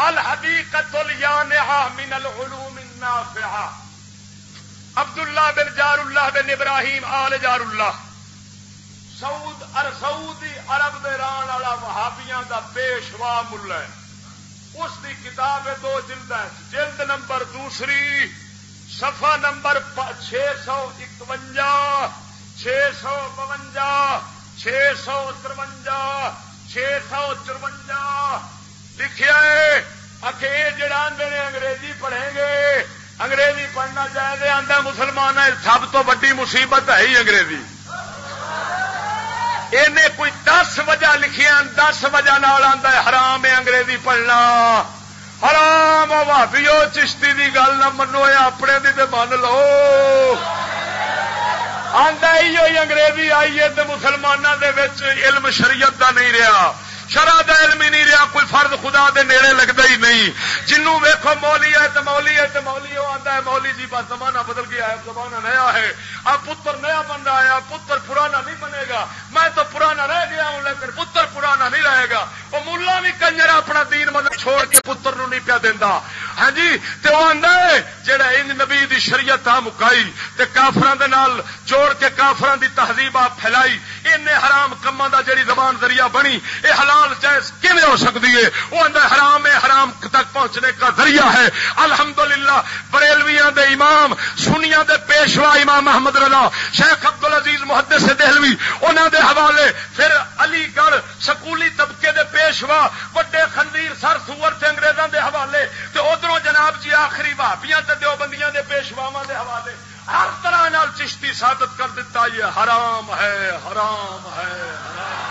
الحدیقت الیانہا من العلوم النافعہ۔ عبداللہ بن جار اللہ بن ابراہیم آل جار اللہ سعود ار سعودی عرب دے ران والا وہابیاں دا پیشوا ملا ہے۔ اس دی کتاب دو جلد ہے۔ جلد نمبر دوسری، صفحہ نمبر چھ سو اکوجا چھ سو بونجا چھ سو ترونجا چھ سو چرونجا لکھا ہے اکے جڑا نے انگریزی پڑھیں گے، انگریزی پڑھنا چاہے آدھا مسلمان ہے، سب تو ویڈی مصیبت ہے ہی انگریزی۔ انہیں کوئی دس وجہ لکھیا دس وجہ نال آتا ہے، حرام ہے انگریزی پڑھنا۔ حرام بھابیو چشتی دی گل نہ منو اپنے دی تے من لو۔ آدھا ہی انگریزی آئی ہے تو مسلمانوں کے علم شریعت دا نہیں رہا شرح کا رہا کوئی فرد خدا دے نیڑے لگتا ہی نہیں؟ جنوں ویکو مولی ہے تو مولی ہے تو مولی وہ آتا ہے، مولی جی بس زمانہ بدل گیا ہے، زمانہ نیا ہے۔ اب پتر نیا بن رہا ہے پتر پرانا نہیں بنے گا۔ میں تو پرانا رہ گیا ہوں، لیکن پتر پرانا نہیں رہے گا۔ وہ ملا بھی کنجرا اپنا دین مطلب چھوڑ کے پتر نو نہیں پیا دینا ہاں جی تو وہ آدھا ہے جہاں ان نبی دی شریعت آ مکائی، تے کافران دے نال جوڑ کے کافران دی تہذیب آپ پھیلائی۔ ان حرام کما دا جڑی زبان ذریعہ بنی یہ حلال جائز کیون ہو سکتی ہے؟ وہ آدھا حرام ہے، حرام تک پہنچنے کا ذریعہ ہے۔ الحمدللہ، بریلویاں دے امام سنیا دے پیشوا امام محمد رضا، شیخ عبد العزیز محدث سے دہلوی انہوں دے حوالے پھر علی گڑھ سکولی طبقے دے پیشوا، وڈے خنزیر سر سور سے انگریزوں دے حوالے، تے جناب جی آخری بھابیاں دیوبندیاں دے پیشواواں دے حوالے، ہر طرح نال چشتی ثابت کر دیتا یہ حرام ہے حرام ہے، حرام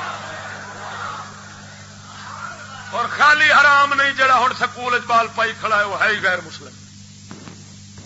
اور خالی حرام نہیں، جڑا ہوں سکول بال پائی کھڑا ہے، وہ ہے ہی غیر مسلم۔